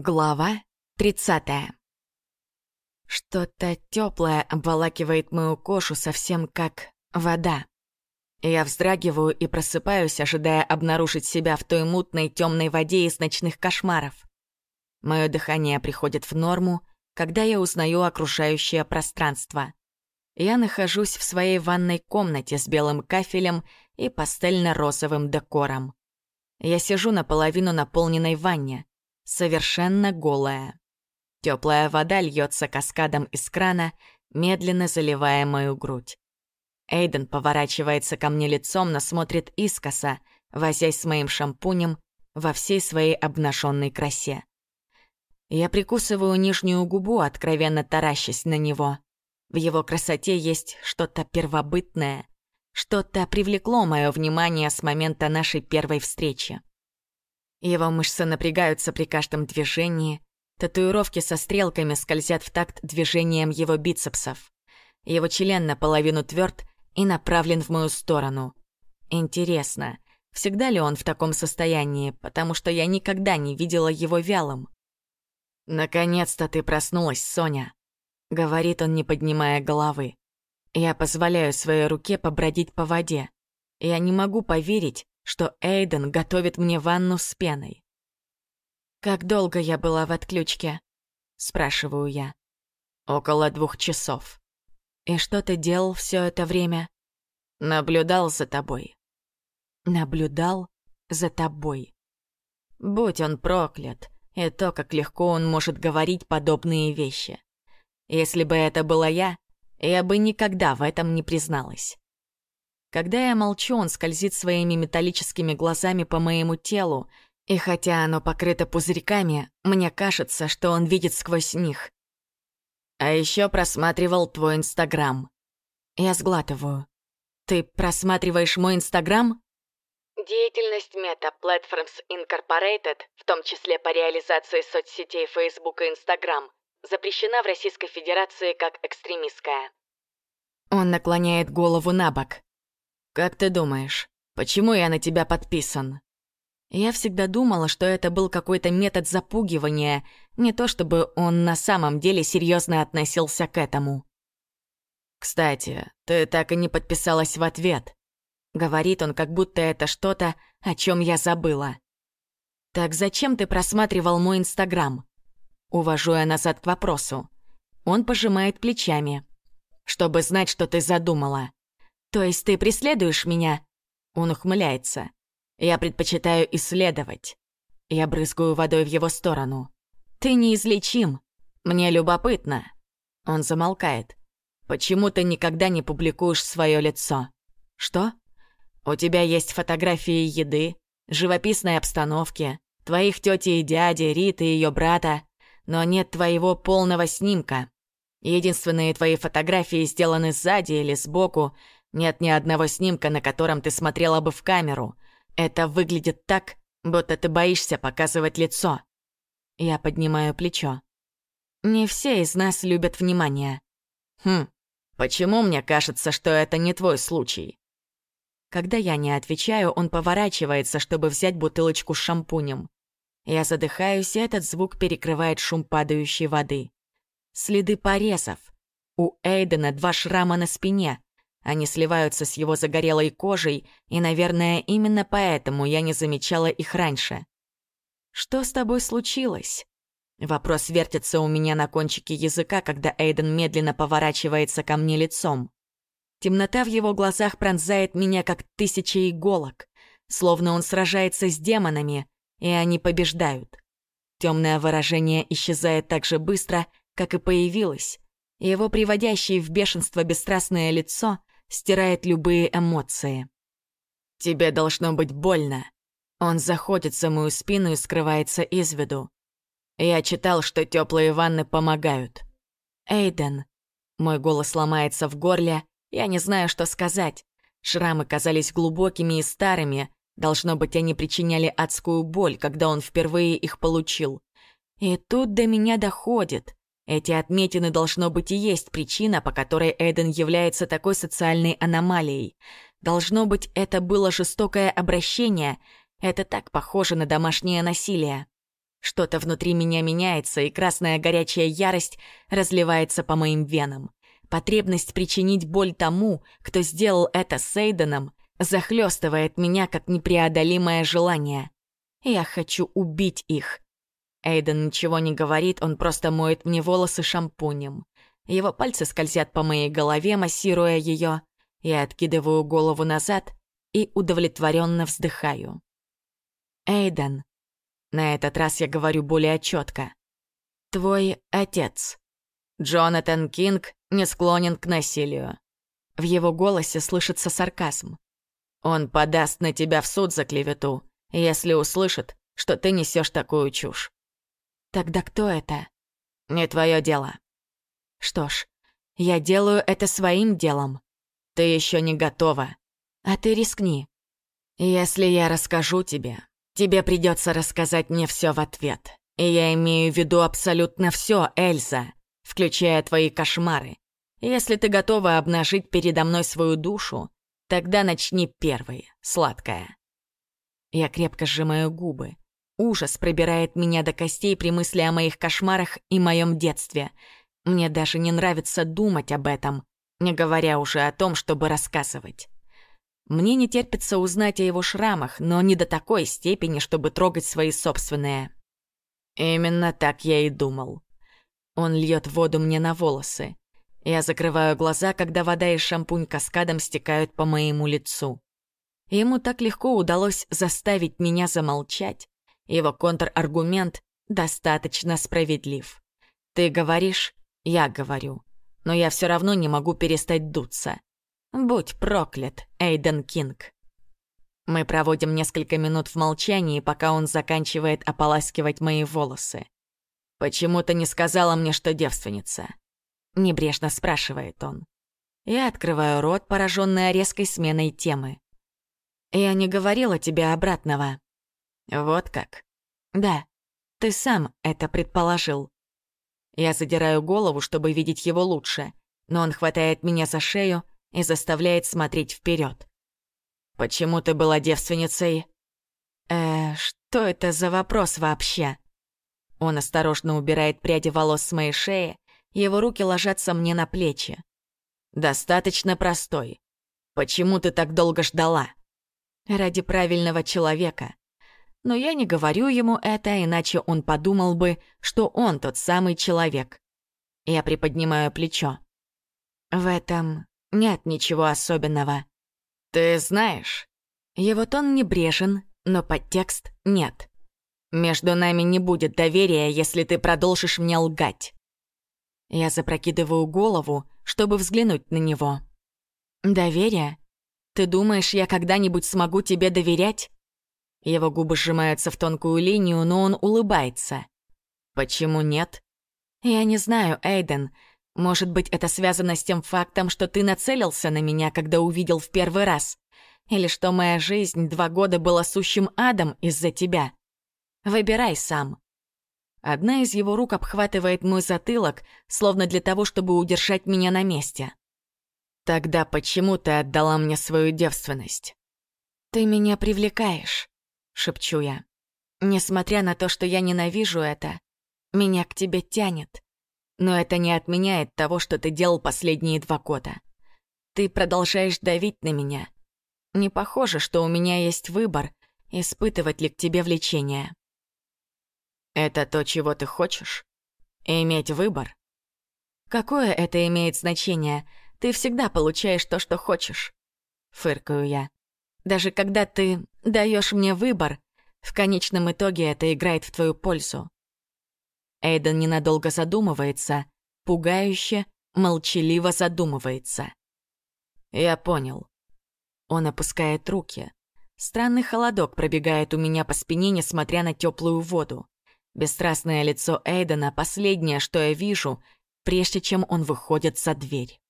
Глава 30. Что-то теплое обволакивает мою кошу совсем как вода. Я вздрагиваю и просыпаюсь, ожидая обнаружить себя в той мутной темной воде из ночных кошмаров. Мое дыхание приходит в норму, когда я узнаю окружающее пространство. Я нахожусь в своей ванной комнате с белым кафелем и пастельно-розовым декором. Я сижу наполовину наполненной ванне совершенно голая. Теплая вода льется каскадом из крана, медленно заливая мою грудь. Эйден поворачивается ко мне лицом, но смотрит искоса, возясь с моим шампунем во всей своей обнаженной красе. Я прикусываю нижнюю губу, откровенно таращась на него. В его красоте есть что-то первобытное, что-то привлекло мое внимание с момента нашей первой встречи. Его мышцы напрягаются при каждом движении. Татуировки со стрелками скользят в такт движением его бицепсов. Его член наполовину тверд и направлен в мою сторону. Интересно, всегда ли он в таком состоянии, потому что я никогда не видела его вялым? «Наконец-то ты проснулась, Соня», — говорит он, не поднимая головы. Я позволяю своей руке побродить по воде. Я не могу поверить, что Эйден готовит мне ванну с пеной. «Как долго я была в отключке?» — спрашиваю я. «Около двух часов». «И что ты делал все это время?» «Наблюдал за тобой». «Наблюдал за тобой». Будь он проклят, и то, как легко он может говорить подобные вещи. Если бы это была я, я бы никогда в этом не призналась. Когда я молчу, он скользит своими металлическими глазами по моему телу, и хотя оно покрыто пузырьками, мне кажется, что он видит сквозь них. А еще просматривал твой Инстаграм. Я сглатываю. Ты просматриваешь мой Инстаграм? Деятельность Meta Platforms Incorporated, в том числе по реализации соцсетей Facebook и Instagram, запрещена в Российской Федерации как экстремистская. Он наклоняет голову на бок. «Как ты думаешь, почему я на тебя подписан?» Я всегда думала, что это был какой-то метод запугивания, не то чтобы он на самом деле серьезно относился к этому. «Кстати, ты так и не подписалась в ответ», — говорит он, как будто это что-то, о чем я забыла. «Так зачем ты просматривал мой Инстаграм?» Увожу я назад к вопросу. Он пожимает плечами. «Чтобы знать, что ты задумала. «То есть ты преследуешь меня?» Он ухмыляется. «Я предпочитаю исследовать». Я брызгаю водой в его сторону. «Ты неизлечим. Мне любопытно». Он замолкает. «Почему ты никогда не публикуешь свое лицо?» «Что?» «У тебя есть фотографии еды, живописной обстановки, твоих тети и дяди, Риты и ее брата, но нет твоего полного снимка. Единственные твои фотографии сделаны сзади или сбоку, нет ни одного снимка, на котором ты смотрела бы в камеру. Это выглядит так, будто ты боишься показывать лицо. Я поднимаю плечо. Не все из нас любят внимание. Хм, почему мне кажется, что это не твой случай? Когда я не отвечаю, он поворачивается, чтобы взять бутылочку с шампунем. Я задыхаюсь, и этот звук перекрывает шум падающей воды. Следы порезов. У Эйдена два шрама на спине, они сливаются с его загорелой кожей, и, наверное, именно поэтому я не замечала их раньше. «Что с тобой случилось?» Вопрос вертится у меня на кончике языка, когда Эйден медленно поворачивается ко мне лицом. Темнота в его глазах пронзает меня, как тысяча иголок, словно он сражается с демонами, и они побеждают. Темное выражение исчезает так же быстро, как и появилось. Его приводящее в бешенство бесстрастное лицо стирает любые эмоции. «Тебе должно быть больно». Он заходит за мою спину и скрывается из виду. Я читал, что теплые ванны помогают. «Эйден». Мой голос ломается в горле, я не знаю, что сказать. Шрамы казались глубокими и старыми, должно быть, они причиняли адскую боль, когда он впервые их получил. И тут до меня доходит. Эти отметины должно быть и есть причина, по которой Эйден является такой социальной аномалией. Должно быть, это было жестокое обращение. Это так похоже на домашнее насилие. Что-то внутри меня меняется, и красная горячая ярость разливается по моим венам. Потребность причинить боль тому, кто сделал это с Эйденом, захлестывает меня, как непреодолимое желание. Я хочу убить их. Эйден ничего не говорит, он просто моет мне волосы шампунем. Его пальцы скользят по моей голове, массируя ее. Я откидываю голову назад и удовлетворенно вздыхаю. Эйден. На этот раз я говорю более четко. Твой отец. Джонатан Кинг не склонен к насилию. В его голосе слышится сарказм. Он подаст на тебя в суд за клевету, если услышит, что ты несешь такую чушь. Тогда кто это? Не твое дело. Что ж, я делаю это своим делом. Ты еще не готова. А ты рискни. Если я расскажу тебе, тебе придется рассказать мне все в ответ. И я имею в виду абсолютно все, Эльза, включая твои кошмары. Если ты готова обнажить передо мной свою душу, тогда начни первой, сладкая. Я крепко сжимаю губы. Ужас пробирает меня до костей при мысли о моих кошмарах и моем детстве. Мне даже не нравится думать об этом, не говоря уже о том, чтобы рассказывать. Мне не терпится узнать о его шрамах, но не до такой степени, чтобы трогать свои собственные. Именно так я и думал. Он льет воду мне на волосы. Я закрываю глаза, когда вода и шампунь каскадом стекают по моему лицу. Ему так легко удалось заставить меня замолчать. Его контраргумент достаточно справедлив. Ты говоришь, я говорю. Но я все равно не могу перестать дуться. Будь проклят, Эйден Кинг. Мы проводим несколько минут в молчании, пока он заканчивает ополаскивать мои волосы. «Почему ты не сказала мне, что девственница?» Небрежно спрашивает он. Я открываю рот, пораженная резкой сменой темы. «Я не говорила тебе обратного». «Вот как?» «Да, ты сам это предположил». Я задираю голову, чтобы видеть его лучше, но он хватает меня за шею и заставляет смотреть вперед. «Почему ты была девственницей?» «Э, что это за вопрос вообще?» Он осторожно убирает пряди волос с моей шеи, его руки ложатся мне на плечи. «Достаточно простой. Почему ты так долго ждала?» «Ради правильного человека. Но я не говорю ему это, иначе он подумал бы, что он тот самый человек. Я приподнимаю плечо. В этом нет ничего особенного. Ты знаешь, его тон небрежен, но подтекст нет. Между нами не будет доверия, если ты продолжишь мне лгать. Я запрокидываю голову, чтобы взглянуть на него. Доверие? Ты думаешь, я когда-нибудь смогу тебе доверять? Его губы сжимаются в тонкую линию, но он улыбается. Почему нет? Я не знаю, Эйден. Может быть, это связано с тем фактом, что ты нацелился на меня, когда увидел в первый раз? Или что моя жизнь два года была сущим адом из-за тебя? Выбирай сам. Одна из его рук обхватывает мой затылок, словно для того, чтобы удержать меня на месте. Тогда почему ты отдала мне свою девственность? Ты меня привлекаешь, шепчу я. Несмотря на то, что я ненавижу это, меня к тебе тянет. Но это не отменяет того, что ты делал последние два года. Ты продолжаешь давить на меня. Не похоже, что у меня есть выбор, испытывать ли к тебе влечение. Это то, чего ты хочешь? Иметь выбор? Какое это имеет значение? Ты всегда получаешь то, что хочешь. Фыркаю я. Даже когда ты даешь мне выбор, в конечном итоге это играет в твою пользу. Эйден ненадолго задумывается, пугающе, молчаливо задумывается. Я понял. Он опускает руки. Странный холодок пробегает у меня по спине, несмотря на теплую воду. Бесстрастное лицо Эйдена — последнее, что я вижу, прежде чем он выходит за дверь.